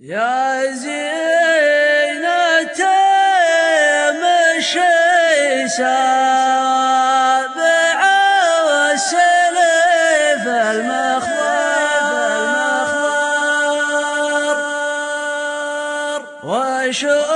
يا زينة مشي سابع والسلف المخضر. وشوف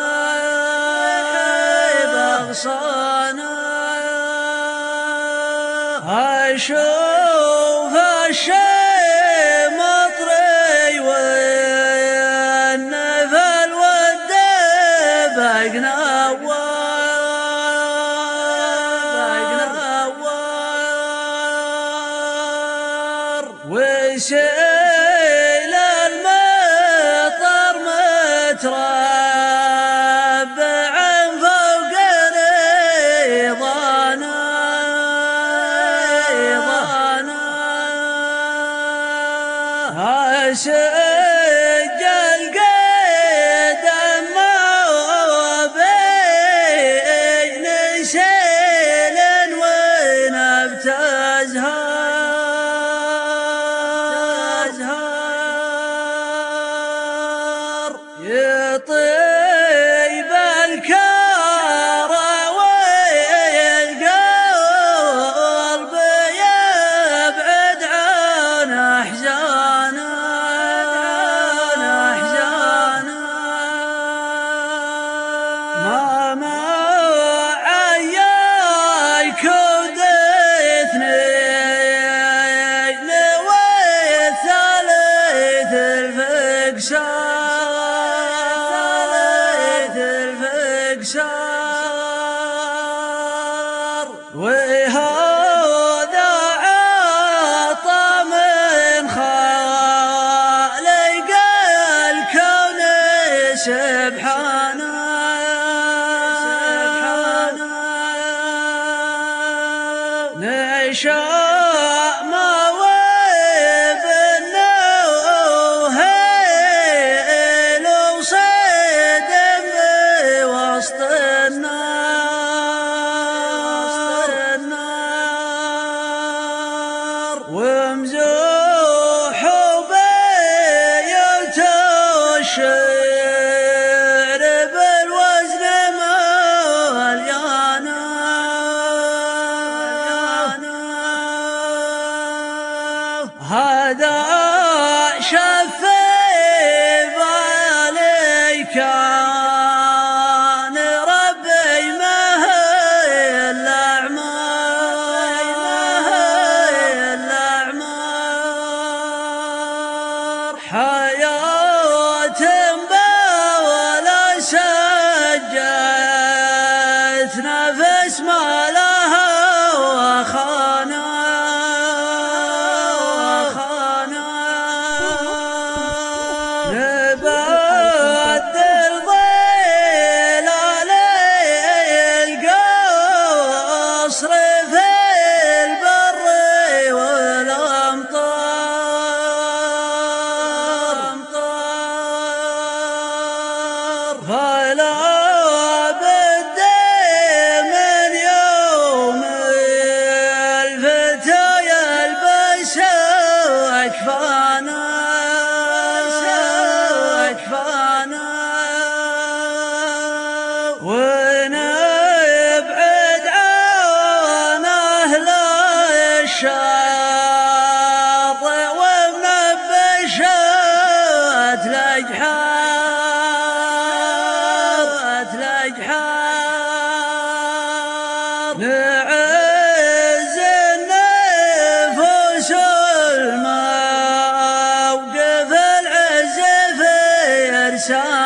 أشوف الشي مطري والنفل والدبق نوار وسيل رضانا سبحانه. نشاء هذا الشاط ومنبشات الأجحار الأجحار نعز النفوس الموقف العز في لسانا